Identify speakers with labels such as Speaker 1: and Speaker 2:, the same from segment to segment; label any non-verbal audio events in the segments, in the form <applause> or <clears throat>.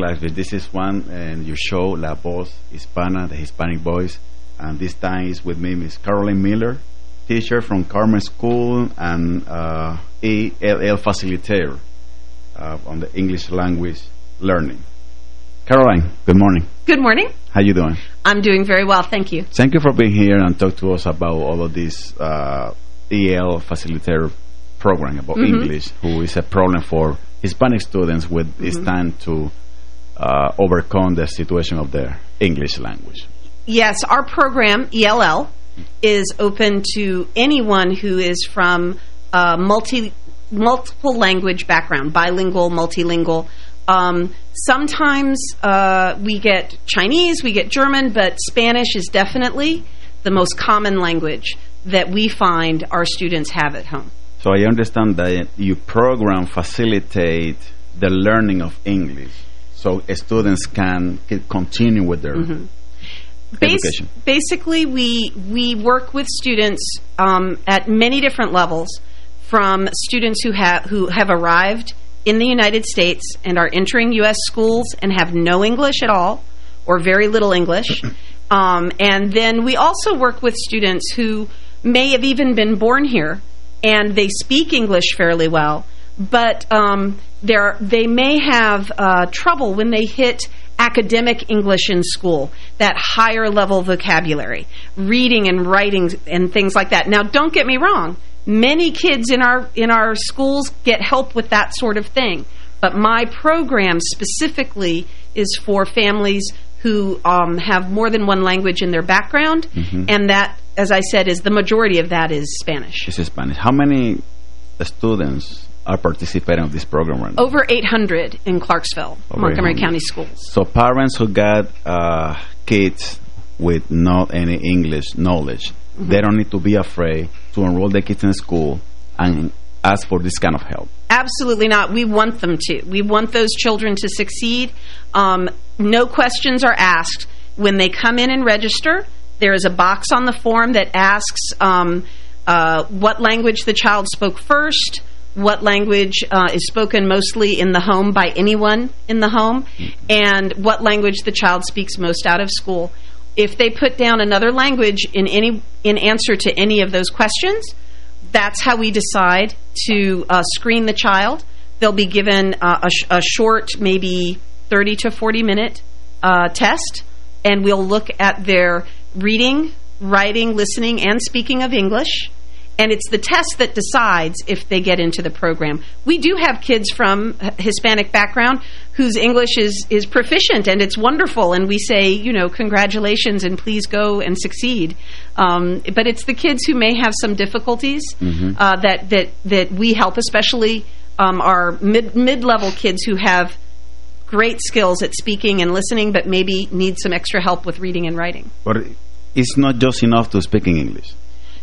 Speaker 1: classes. This is one, and your show, La Voz Hispana, the Hispanic Voice. And this time is with me, Miss Caroline Miller, teacher from Carmen School and uh, ELL facilitator uh, on the English language learning. Caroline, good morning.
Speaker 2: Good morning.
Speaker 1: How you doing?
Speaker 2: I'm doing very well, thank you.
Speaker 1: Thank you for being here and talk to us about all of this uh, EL facilitator program about mm -hmm. English, who is a problem for Hispanic students with mm -hmm. it's time to uh, overcome the situation of their English language.
Speaker 2: Yes, our program, ELL, is open to anyone who is from a multi multiple language background, bilingual, multilingual. Um, sometimes uh, we get Chinese, we get German, but Spanish is definitely the most common language that we find our students have at home.
Speaker 1: So I understand that your program facilitate the learning of English so students can, continue with their mm -hmm. education.
Speaker 2: basically, we, we work with students um, at many different levels from students who have, who have arrived in the United States and are entering U.S. schools and have no English at all or very little English. <clears throat> um, and then we also work with students who may have even been born here and they speak English fairly well, but um, they may have uh, trouble when they hit academic English in school, that higher level vocabulary, reading and writing and things like that. Now, don't get me wrong. Many kids in our in our schools get help with that sort of thing. But my program specifically is for families who um, have more than one language in their background, mm -hmm. and that as I said, is the majority of that is Spanish.
Speaker 1: It's Spanish. How many students are participating in this program right now?
Speaker 2: Over 800 in Clarksville, Over Montgomery County Schools.
Speaker 1: So parents who got uh, kids with not any English knowledge, mm -hmm. they don't need to be afraid to enroll their kids in school and ask for this kind of help.
Speaker 2: Absolutely not. We want them to. We want those children to succeed. Um, no questions are asked. When they come in and register, there is a box on the form that asks um, uh, what language the child spoke first, what language uh, is spoken mostly in the home by anyone in the home, and what language the child speaks most out of school. If they put down another language in any in answer to any of those questions, that's how we decide to uh, screen the child. They'll be given uh, a, sh a, short, maybe 30 to 40 minute uh, test, and we'll look at their reading, writing, listening, and speaking of English. And it's the test that decides if they get into the program. We do have kids from Hispanic background whose English is, is proficient and it's wonderful. And we say, you know, congratulations and please go and succeed. Um, but it's the kids who may have some difficulties mm -hmm. uh, that, that, that we help, especially um, our mid-level mid kids who have great skills at speaking and listening, but maybe need some extra help with reading and writing.
Speaker 1: But it's not just enough to speak in English.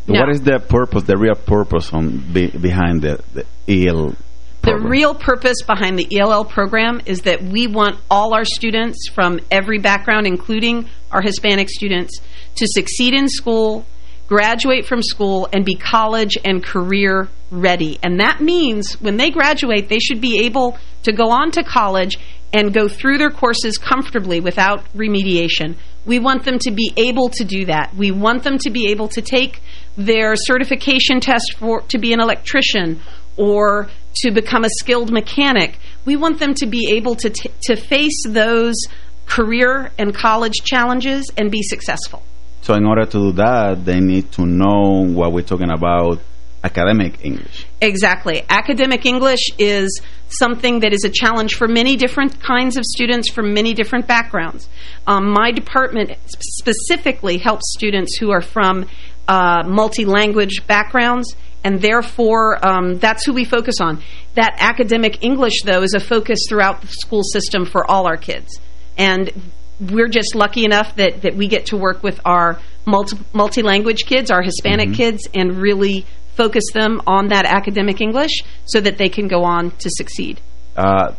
Speaker 1: No. What is the purpose, the real purpose on be, behind the, the EL
Speaker 2: program? The real purpose behind the ELL program is that we want all our students from every background, including our Hispanic students, to succeed in school, graduate from school, and be college and career ready. And that means when they graduate, they should be able to go on to college and go through their courses comfortably without remediation. We want them to be able to do that. We want them to be able to take their certification test for to be an electrician or to become a skilled mechanic. We want them to be able to to face those career and college challenges and be successful.
Speaker 1: So in order to do that, they need to know what we're talking about academic English.
Speaker 2: Exactly. Academic English is something that is a challenge for many different kinds of students from many different backgrounds. Um, my department specifically helps students who are from uh, multi-language backgrounds, and therefore um, that's who we focus on. That academic English, though, is a focus throughout the school system for all our kids. And we're just lucky enough that, that we get to work with our multi-language kids, our Hispanic mm -hmm. kids, and really focus them on that academic English so that they can go on to succeed.
Speaker 1: Uh,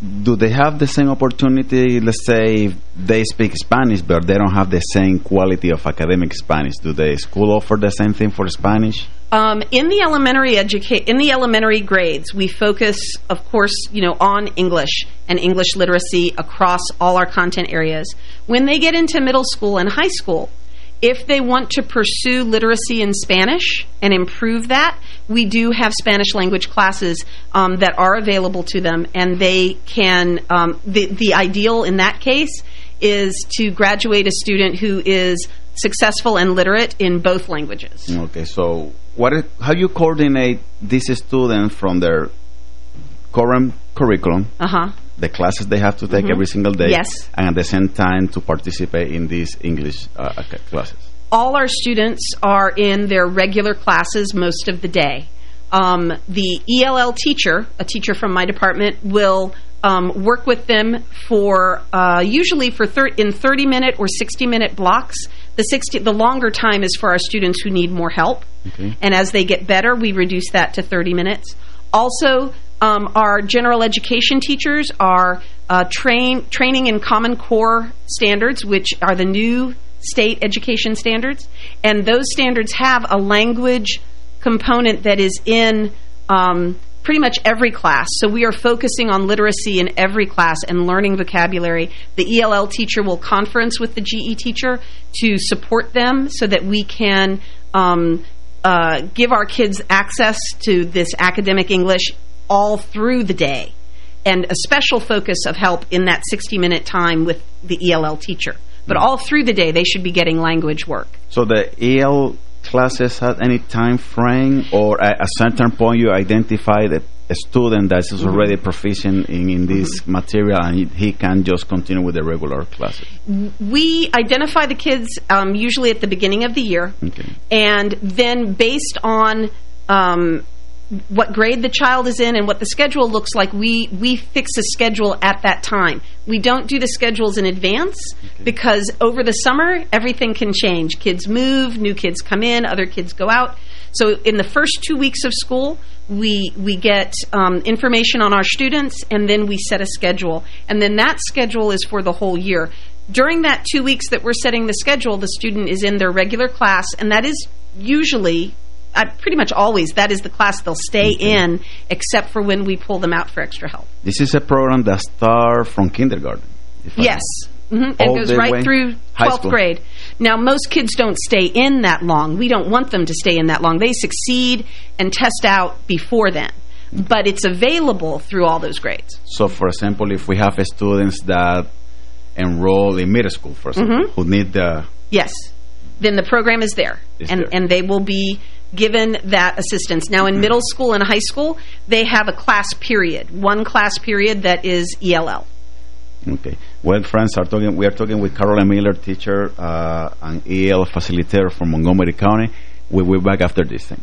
Speaker 1: do they have the same opportunity, let's say, they speak Spanish, but they don't have the same quality of academic Spanish? Do the school offer the same thing for Spanish?
Speaker 2: Um, in the elementary in the elementary grades, we focus, of course, you know, on English and English literacy across all our content areas. When they get into middle school and high school, if they want to pursue literacy in Spanish and improve that, we do have Spanish language classes um, that are available to them, and they can. Um, the the ideal in that case is to graduate a student who is successful and literate in both languages.
Speaker 1: Okay, so what? Is, how you coordinate these students from their current curriculum?
Speaker 2: Uh huh.
Speaker 1: The classes they have to take
Speaker 2: Mhm.
Speaker 1: every single day,
Speaker 2: Yes.
Speaker 1: and at the same time to participate in these English uh, classes.
Speaker 2: All our students are in their regular classes most of the day. Um, the ELL teacher, a teacher from my department, will um, work with them for uh, usually for thir in 30 minute or 60 minute blocks. The 60 the longer time is for our students who need more help.
Speaker 1: Okay.
Speaker 2: And as they get better, we reduce that to 30 minutes. Also, um, our general education teachers are uh, train training in Common Core standards, which are the new state education standards. And those standards have a language component that is in um, pretty much every class. So we are focusing on literacy in every class and learning vocabulary. The ELL teacher will conference with the GE teacher to support them so that we can um, uh, give our kids access to this academic English all through the day and a special focus of help in that 60-minute time with the ELL teacher. But all through the day, they should be getting language work.
Speaker 1: So the EL classes have any time frame, or at a certain point you identify that a student that is already proficient in, in this material and he, he can just continue with the regular classes.
Speaker 2: We identify the kids um, usually at the beginning of the year,
Speaker 1: Okay.
Speaker 2: and then based on um, what grade the child is in and what the schedule looks like, we we fix a schedule at that time. We don't do the schedules in advance because over the summer everything can change. Kids move, new kids come in, other kids go out. So in the first two weeks of school, we we get um, information on our students, and then we set a schedule, and then that schedule is for the whole year. During that two weeks that we're setting the schedule, the student is in their regular class, and that is usually, uh, pretty much always, that is the class they'll stay in, except for when we pull them out for extra help.
Speaker 1: This is a program that starts from kindergarten. I-
Speaker 2: Yes. hmm
Speaker 1: All
Speaker 2: And goes right through 12th grade. Now, most kids don't stay in that long. We don't want them to stay in that long. They succeed and test out before then. But it's available through all those grades.
Speaker 1: So, for example, if we have students that enroll in middle school, for example,
Speaker 2: Mm-hmm.
Speaker 1: who need the
Speaker 2: Yes. Then the program is there.
Speaker 1: Is
Speaker 2: and
Speaker 1: there.
Speaker 2: and they will be given that assistance. Now, in middle school and high school, they have a class period. One class period that is ELL.
Speaker 1: Okay. Well, friends, are talking. We are talking with Caroline Miller, teacher uh, and EL facilitator from Montgomery County. We'll be back after this thing.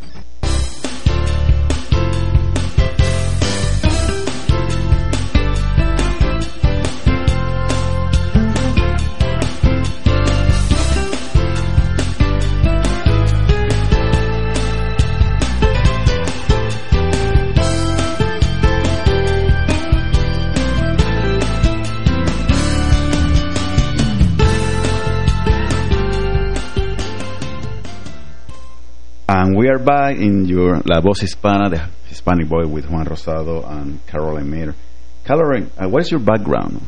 Speaker 1: And we are back in your La Voz Hispana, the Hispanic Boy with Juan Rosado and Caroline Miller. Caroline, uh, what is your background?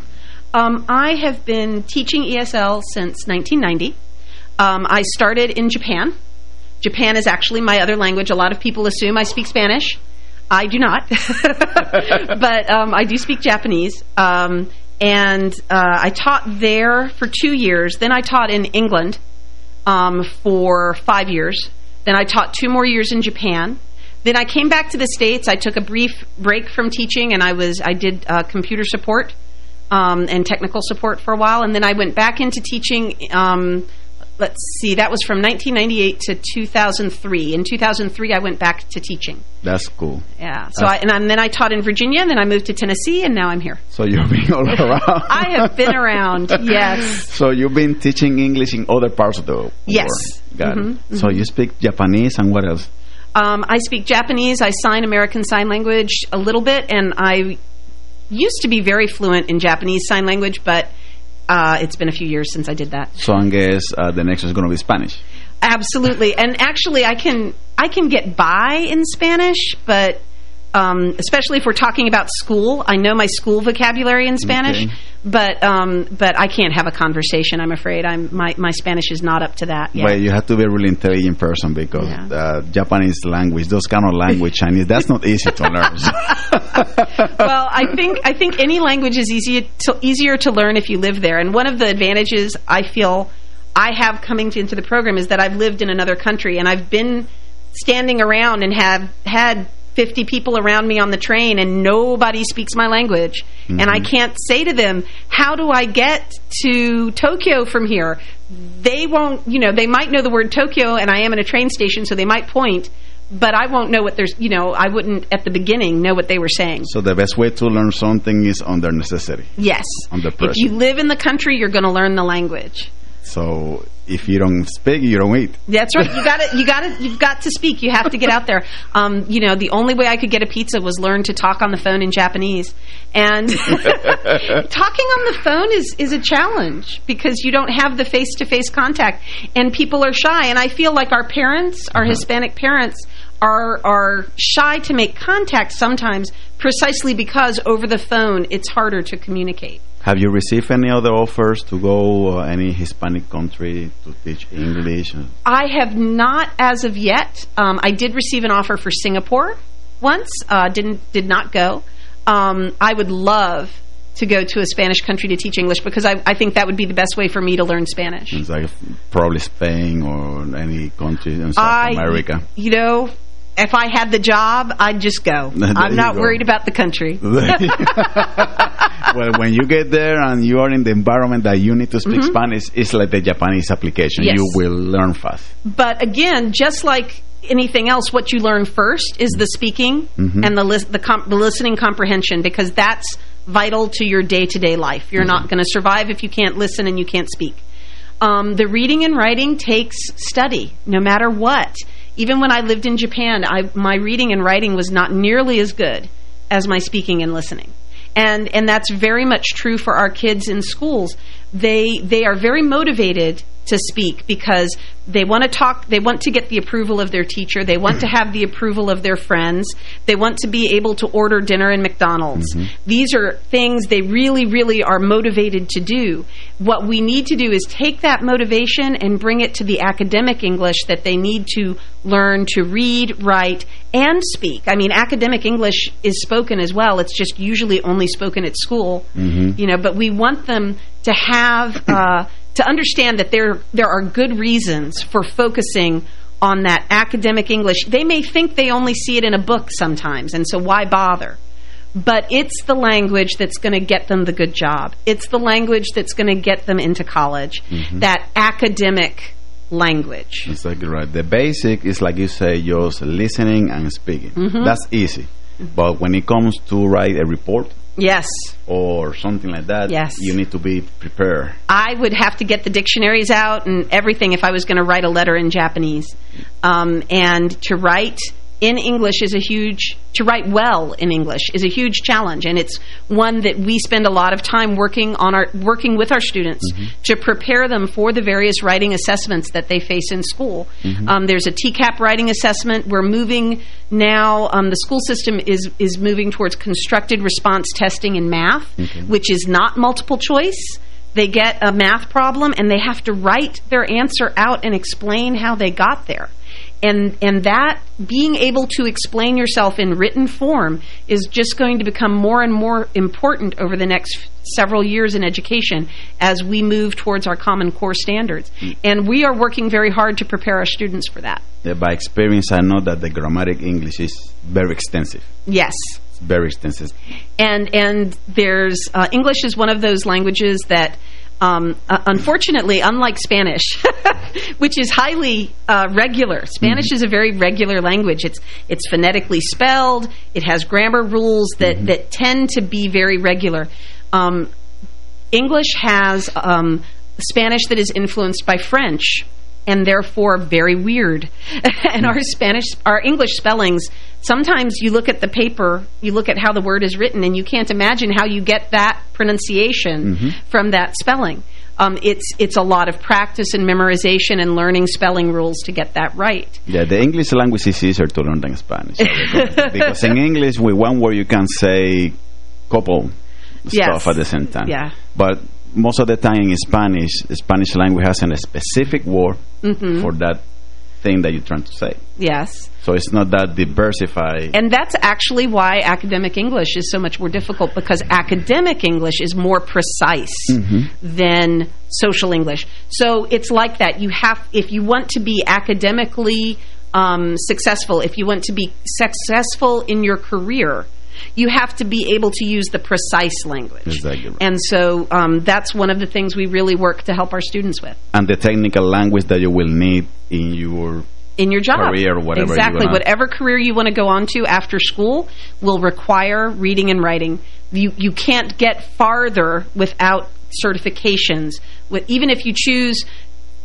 Speaker 2: Um, I have been teaching ESL since 1990. Um, I started in Japan. Japan is actually my other language. A lot of people assume I speak Spanish. I do not. <laughs> but um, I do speak Japanese. Um, and uh, I taught there for two years. Then I taught in England um, for five years. Then I taught two more years in Japan. Then I came back to the States. I took a brief break from teaching, and I was I did uh, computer support um, and technical support for a while. And then I went back into teaching um, let's see, that was from 1998 to 2003. In 2003, I went back to teaching.
Speaker 1: That's cool.
Speaker 2: Yeah. So I, and, I, and, then I taught in Virginia, and then I moved to Tennessee, and now I'm here.
Speaker 1: So you've been all <laughs> around.
Speaker 2: I have been around, <laughs> yes.
Speaker 1: So you've been teaching English in other parts of the world.
Speaker 2: Yes.
Speaker 1: Got mm -hmm, it. Mm -hmm. So you speak Japanese and what else?
Speaker 2: Um, I speak Japanese. I sign American Sign Language a little bit, and I used to be very fluent in Japanese Sign Language, but uh, it's been a few years since I did that.
Speaker 1: So I guess uh, the next is going to be Spanish.
Speaker 2: Absolutely, and actually, I can I can get by in Spanish, but um, especially if we're talking about school, I know my school vocabulary in Spanish. Okay but um, but I can't have a conversation. I'm afraid. I'm my my Spanish is not up to that. Yet.
Speaker 1: Well, you have to be a really intelligent person because yeah. uh, Japanese language, those kind of language, Chinese, that's not easy to learn. <laughs> <laughs>
Speaker 2: well, I think I think any language is easier to, easier to learn if you live there. And one of the advantages I feel I have coming to, into the program is that I've lived in another country and I've been standing around and have had 50 people around me on the train and nobody speaks my language. Mm -hmm. And I mm-hmm. can't say to them, how do I get to Tokyo from here? They won't, you know, they might know the word Tokyo and I am in a train station, so they might point, but I won't know what there's, you know, I wouldn't at the beginning know what they were saying.
Speaker 1: So the best way to learn something is under necessity.
Speaker 2: Yes.
Speaker 1: Under pressure.
Speaker 2: If you live in the country, you're going to learn the language.
Speaker 1: So if you don't speak, you don't eat.
Speaker 2: That's right. You <laughs> got to. You got to. You've got to speak. You have to get out there. Um, you know, the only way I could get a pizza was learn to talk on the phone in Japanese, and <laughs> talking on the phone is is a challenge because you don't have the face to face contact, and people are shy. And I feel like our parents, our -huh. Hispanic parents, are are shy to make contact sometimes, precisely because over the phone it's harder to communicate.
Speaker 1: Have you received any other offers to go uh, any Hispanic country to teach English?
Speaker 2: I have not as of yet. Um, I did receive an offer for Singapore once. Uh, didn't did not go. Um, I would love to go to a Spanish country to teach English because I, I think that would be the best way for me to learn Spanish.
Speaker 1: It's like probably Spain or any country in South I, America.
Speaker 2: You know, if I had the job, I'd just go. <laughs> I'm not go. worried about the country. <laughs> <laughs> well,
Speaker 1: when you get there and you are in the environment that you need to speak mm -hmm. Spanish, it's like the Japanese application. Yes. You will learn fast.
Speaker 2: But again, just like anything else, what you learn first is the speaking mm -hmm. and the, li the, the, listening comprehension because that's vital to your day-to-day -day life. You're mm -hmm. not mm-hmm. going to survive if you can't listen and you can't speak. Um, the reading and writing takes study, no matter what. Even when I lived in Japan, I, my reading and writing was not nearly as good as my speaking and listening. And and that's very much true for our kids in schools. They they are very motivated to speak because they want to talk, they want to get the approval of their teacher, they want to have the approval of their friends, they want to be able to order dinner in McDonald's. Mm -hmm. These are things they really, really are motivated to do. What we need to do is take that motivation and bring it to the academic English that they need to learn to read, write, and speak. I mean, academic English is spoken as well. It's just usually only spoken at school, mm -hmm. you know, but we want them to have... Uh, <laughs> to understand that there there are good reasons for focusing on that academic English. They may think they only see it in a book sometimes, and so why bother? But it's the language that's going to get them the good job. It's the language that's going to get them into college. Mm -hmm. That academic language.
Speaker 1: Exactly right. The basic is, like you say, just listening and speaking. Mm -hmm. That's easy. But when it comes to write a report,
Speaker 2: Yes.
Speaker 1: Or something like that.
Speaker 2: Yes.
Speaker 1: You need to be prepared.
Speaker 2: I would have to get the dictionaries out and everything if I was going to write a letter in Japanese. Um, and to write in English is a huge, to write well in English is a huge challenge. And it's one that we spend a lot of time working on our, working with our students mm -hmm. to prepare them for the various writing assessments that they face in school. Mm -hmm. um, there's a TCAP writing assessment. We're moving now, um, the school system is, is moving towards constructed response testing in math, okay. which is not multiple choice they get a math problem and they have to write their answer out and explain how they got there and and that being able to explain yourself in written form is just going to become more and more important over the next several years in education as we move towards our Common Core standards. Mm. And we are working very hard to prepare our students for that.
Speaker 1: Yeah, by experience, I know that the grammatic English is very extensive.
Speaker 2: Yes.
Speaker 1: It's very extensive.
Speaker 2: And and there's uh, English is one of those languages that um, uh, unfortunately, unlike Spanish, <laughs> which is highly uh, regular, Spanish mm -hmm. is a very regular language. It's it's phonetically spelled. It has grammar rules that, mm -hmm. that tend to be very regular. Um, English has um, Spanish that is influenced by French and therefore very weird. <laughs> and our Spanish, our English spellings, sometimes you look at the paper, you look at how the word is written, and you can't imagine how you get that pronunciation mm -hmm. from that spelling. Um, it's it's a lot of practice and memorization and learning spelling rules to get that right.
Speaker 1: Yeah, the English language is easier to learn than Spanish. <laughs> because in English, with one word, you can say couple yes. stuff at the same time.
Speaker 2: Yeah.
Speaker 1: But most of the time in Spanish, the Spanish language has a specific word mm -hmm. for that thing that you're trying to say.
Speaker 2: Yes.
Speaker 1: So it's not that diversified.
Speaker 2: And that's actually why academic English is so much more difficult because academic English is more precise mm -hmm. than social English. So it's like that. You have, if you want to be academically um, successful, if you want to be successful in your career, you have to be able to use the precise language.
Speaker 1: Exactly right.
Speaker 2: And so um, that's one of the things we really work to help our students with.
Speaker 1: And the technical language that you will need in your
Speaker 2: in your job.
Speaker 1: Career whatever
Speaker 2: Exactly. Whatever career you want to go on to after school will require reading and writing. You you can't get farther without certifications. With, even if you choose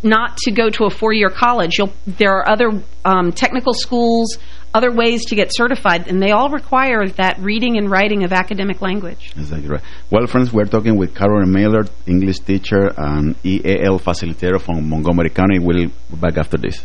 Speaker 2: not to go to a four-year college, you'll, there are other um, technical schools, other ways to get certified, and they all require that reading and writing of academic language.
Speaker 1: Exactly right. Well, friends, we're talking with Carolyn Miller, English teacher and EAL facilitator from Montgomery County. We'll be back after this.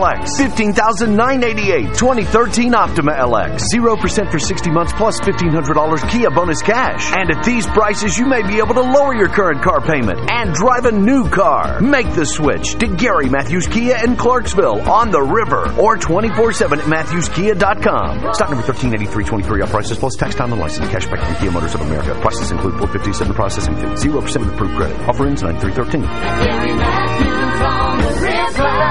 Speaker 3: 15988 2013 Optima LX. 0% for 60 months plus $1,500 Kia bonus cash. And at these prices, you may be able to lower your current car payment and drive a new car. Make the switch to Gary Matthews Kia in Clarksville on the river or 24-7 at MatthewsKia.com. Stock number 138323 all prices plus tax time and license. Cashback from Kia Motors of America. Prices include 457 processing fee. 0% of approved credit. Offer ends 9313. Gary Matthews on the river.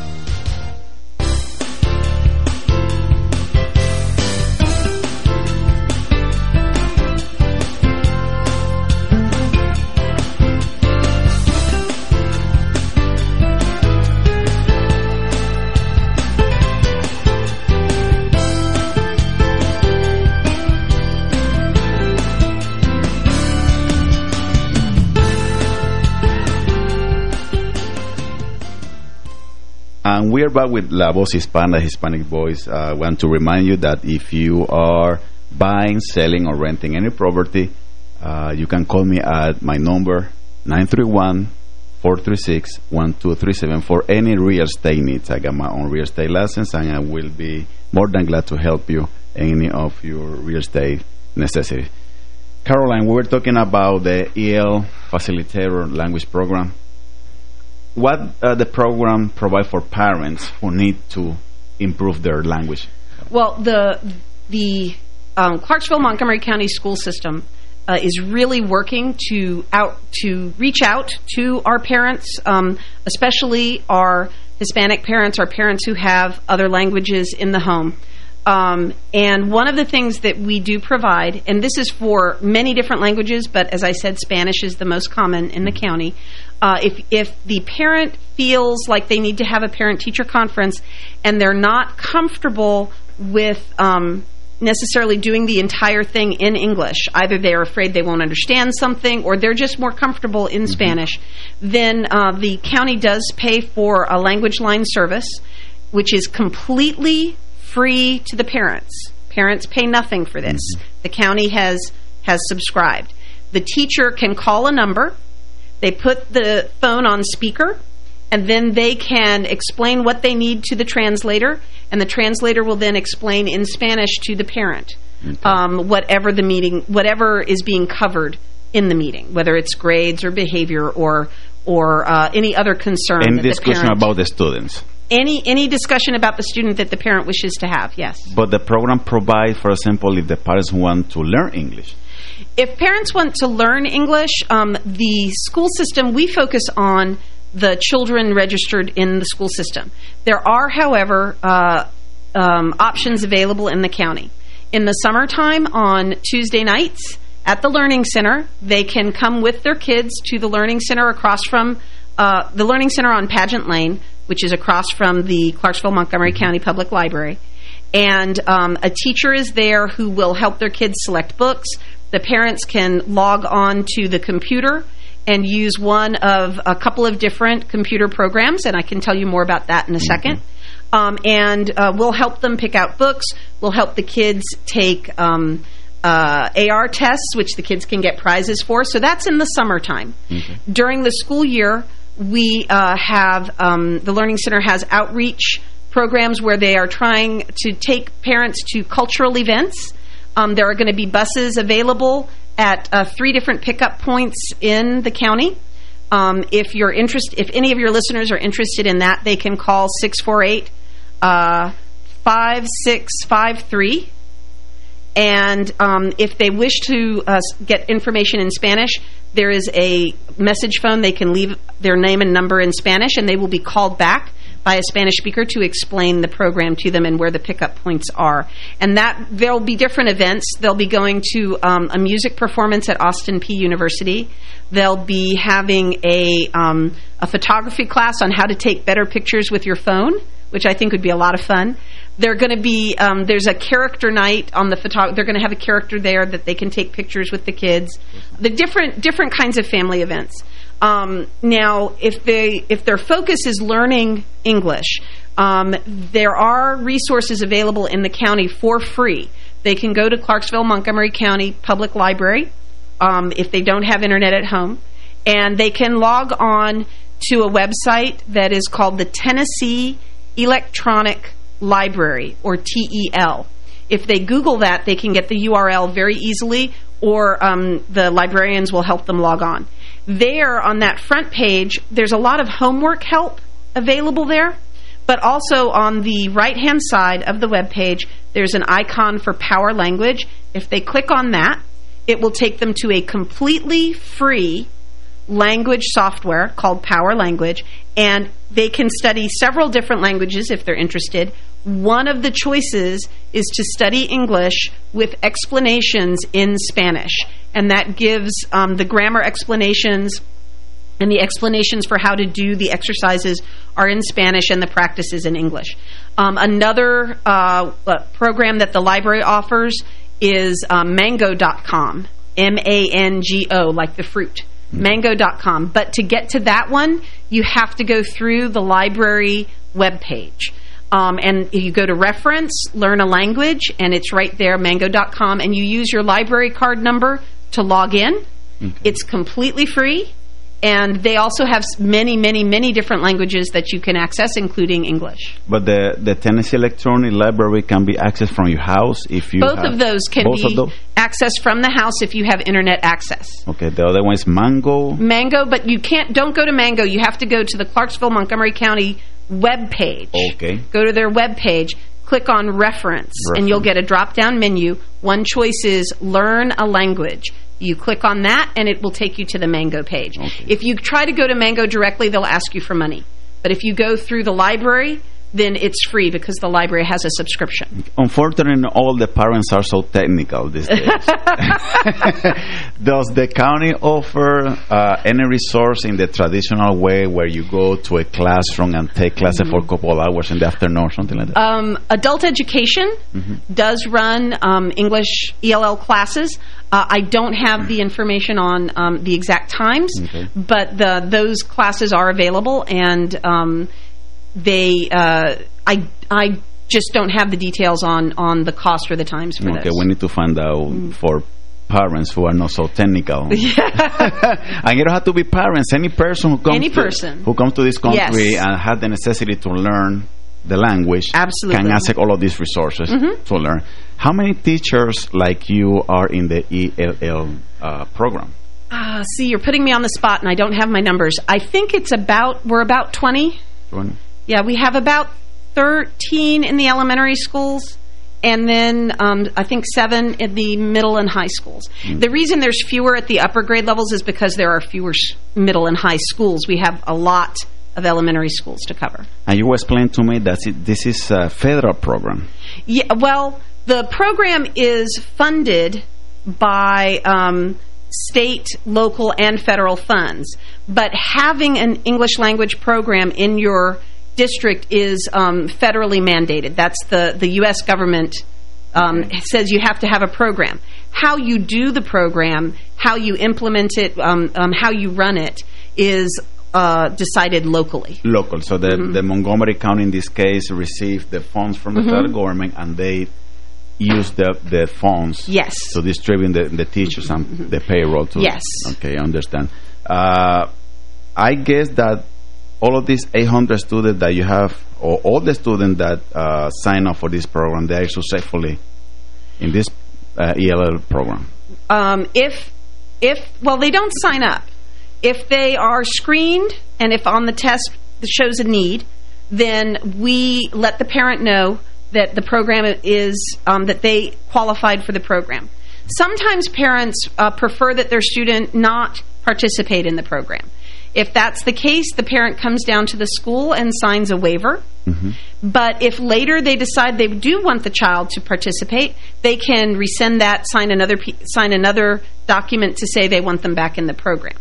Speaker 1: And we are back with La Voz Hispana, Hispanic Voice. Uh, I want to remind you that if you are buying, selling, or renting any property, uh, you can call me at my number, 931-436-1237 for any real estate needs. I got my own real estate license, and I will be more than glad to help you any of your real estate necessities. Caroline, we were talking about the EL Facilitator Language Program. What uh, the program provide for parents who need to improve their language?
Speaker 2: Well, the the um, Clarksville Montgomery County school system uh, is really working to out to reach out to our parents, um, especially our Hispanic parents, our parents who have other languages in the home. Um, and one of the things that we do provide, and this is for many different languages, but as I said, Spanish is the most common in the county. Uh, if, if the parent feels like they need to have a parent-teacher conference and they're not comfortable with um, necessarily doing the entire thing in English. Either they're afraid they won't understand something or they're just more comfortable in mm -hmm. Spanish. Then uh, the county does pay for a language line service, which is completely free to the parents. Parents pay nothing for this. Mm -hmm. The county has has subscribed. The teacher can call a number. They put the phone on speaker and then they can explain what they need to the translator, and the translator will then explain in Spanish to the parent okay. um, whatever the meeting, whatever is being covered in the meeting, whether it's grades or behavior or or uh, any other concern.
Speaker 1: Any discussion about the students.
Speaker 2: Any any discussion about the student that the parent wishes to have, yes.
Speaker 1: But the program provides, for example, if the parents want to learn English.
Speaker 2: If parents want to learn English, um, the school system, we focus on the children registered in the school system. There are, however, uh, um, options available in the county. In the summertime on Tuesday nights at the Learning Center, they can come with their kids to the Learning Center across from uh, the Learning Center on Pageant Lane, which is across from the Clarksville-Montgomery County Public Library. And um, a teacher is there who will help their kids select books. The parents can log on to the computer and use one of a couple of different computer programs, and I can tell you more about that in a mm -hmm. second. Um, and uh, we'll help them pick out books. We'll help the kids take um, uh, AR tests, which the kids can get prizes for. So that's in the summertime. Okay. During the school year, we uh, have, um, the Learning Center has outreach programs where they are trying to take parents to cultural events. Um, there are going to be buses available at uh, three different pickup points in the county. Um, if you're interest, if any of your listeners are interested in that, they can call 648 uh, 5653. And um, if they wish to uh, get information in Spanish, there is a message phone. They can leave their name and number in Spanish, and they will be called back by a Spanish speaker to explain the program to them and where the pickup points are. And that there will be different events. They'll be going to um, a music performance at Austin Peay University. They'll be having a, um, a photography class on how to take better pictures with your phone, which I think would be a lot of fun. They're going to be, um, there's a character night on the photo. They're going to have a character there that they can take pictures with the kids. The different different kinds of family events. Um, now, if they if their focus is learning English, um, there are resources available in the county for free. They can go to Clarksville Montgomery County Public Library um, if they don't have internet at home, and they can log on to a website that is called the Tennessee Electronic Library, or TEL. If they Google that, they can get the URL very easily, or um, the librarians will help them log on there on that front page, there's a lot of homework help available there. But also on the right-hand side of the web page, there's an icon for Power Language. If they click on that, it will take them to a completely free language software called Power Language, and they can study several different languages if they're interested. One of the choices is to study English with explanations in Spanish and that gives um, the grammar explanations and the explanations for how to do the exercises are in Spanish and the practices in English. Um, another uh, uh, program that the library offers is um, mango.com, M-A-N-G-O, like the fruit, mm-hmm. mango.com. But to get to that one, you have to go through the library webpage. Um, and you go to reference, learn a language, and it's right there, mango.com, and you use your library card number to log in. Okay. It's completely free. And they also have many, many, many different languages that you can access, including English.
Speaker 1: But the, the Tennessee Electronic Library can be accessed from your house if you
Speaker 2: Both of those can be
Speaker 1: those?
Speaker 2: accessed from the house if you have internet access.
Speaker 1: Okay, the other one is Mango.
Speaker 2: Mango, but you can't, don't go to Mango. You have to go to the Clarksville, Montgomery County web page.
Speaker 1: Okay.
Speaker 2: Go to their web page, click on reference,
Speaker 1: Reference.
Speaker 2: and you'll get a drop-down menu. One choice is learn a language. You click on that, and it will take you to the Mango page.
Speaker 1: Okay.
Speaker 2: If you try to go to Mango directly, they'll ask you for money. But if you go through the library, then it's free because the library has a subscription.
Speaker 1: Unfortunately, all the parents are so technical these days. <laughs> Does the county offer uh, any resource in the traditional way where you go to a classroom and take classes for a couple of hours in the afternoon or something like that?
Speaker 2: Um, adult education does run um, English ELL classes. Uh, I don't have the information on um, the exact times,
Speaker 1: Okay.
Speaker 2: but the those classes are available, and um, they uh, I I just don't have the details on on the cost or the times for
Speaker 1: okay,
Speaker 2: those.
Speaker 1: we need to find out for parents who are not so technical. <laughs> Yeah. <laughs> and you don't have to be parents. Any person who comes
Speaker 2: Any
Speaker 1: to,
Speaker 2: person.
Speaker 1: who comes to this country
Speaker 2: Yes.
Speaker 1: and has the necessity to learn the language
Speaker 2: Absolutely.
Speaker 1: Can access all of these resources to learn. How many teachers like you are in the ELL uh, program?
Speaker 2: Ah, see, you're putting me on the spot, and I don't have my numbers. I think it's about we're about twenty.
Speaker 1: Twenty?
Speaker 2: Yeah, we have about 13 in the elementary schools and then um, I think seven in the middle and high schools. The reason there's fewer at the upper grade levels is because there are fewer middle and high schools. We have a lot of elementary schools to cover.
Speaker 1: And you explained to me that this is a federal program.
Speaker 2: Yeah, well, the program is funded by um, state, local, and federal funds. But having an English language program in your district is um, federally mandated. That's the, the U.S. government um, says you have to have a program. How you do the program, how you implement it, um, um, how you run it is uh, decided locally.
Speaker 1: Local. So the,
Speaker 2: Mm-hmm.
Speaker 1: the Montgomery County, in this case, received the funds from the federal government and they use the, the funds
Speaker 2: Yes.
Speaker 1: to distribute the, the teachers and the payroll to
Speaker 2: Yes.
Speaker 1: Okay, I understand. Uh, I guess that all of these 800 students that you have, or all the students that uh, sign up for this program, they are successfully in this uh, ELL program.
Speaker 2: um, if if well they don't sign up. If they are screened and if on the test shows a need then we let the parent know that the program is um, that they qualified for the program. Sometimes parents uh, prefer that their student not participate in the program if that's the case the parent comes down to the school and signs a waiver but if later they decide they do want the child to participate, they can rescind that, sign another sign another document to say they want them back in the program.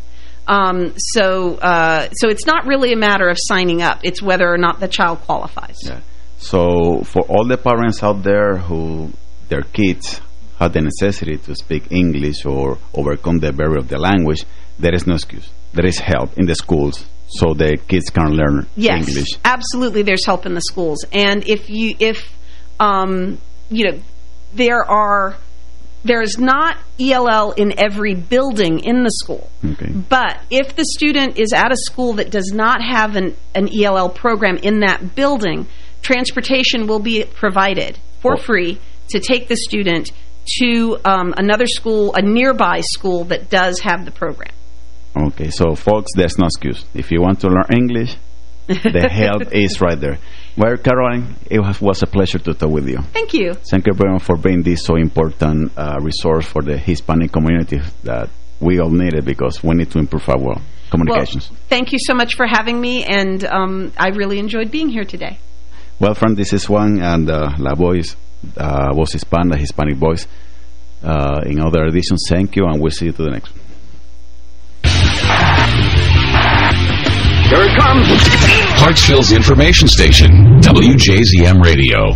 Speaker 2: Um, so, uh, so it's not really a matter of signing up; it's whether or not the child qualifies.
Speaker 1: Yeah. So for all the parents out there who their kids have the necessity to speak English or overcome the barrier of the language, there is no excuse. There is help in the schools so the kids can learn
Speaker 2: Yes,
Speaker 1: English.
Speaker 2: absolutely. There's help in the schools, and if you if um, you know there are there's not ELL in every building in the school.
Speaker 1: Okay.
Speaker 2: But if the student is at a school that does not have an, an ELL program in that building, transportation will be provided for
Speaker 1: Oh.
Speaker 2: free to take the student to um, another school, a nearby school that does have the program.
Speaker 1: Okay, so folks, there's no excuse. If you want to learn English, the <laughs> help is right there. Well, Caroline, it was, was a pleasure to talk with you.
Speaker 2: Thank you.
Speaker 1: Thank you very much for being this so important uh, resource for the Hispanic community that we all need it because we need to improve our communications.
Speaker 2: Well, thank you so much for having me, and um, I really enjoyed being here today.
Speaker 1: Well, friend, this is Juan and uh, La Voice, uh, Voz Hispana, Hispanic Voice. Uh, in other editions, thank you, and we'll see you to the next one.
Speaker 4: Here it comes. Clarksville's information station, WJZM Radio.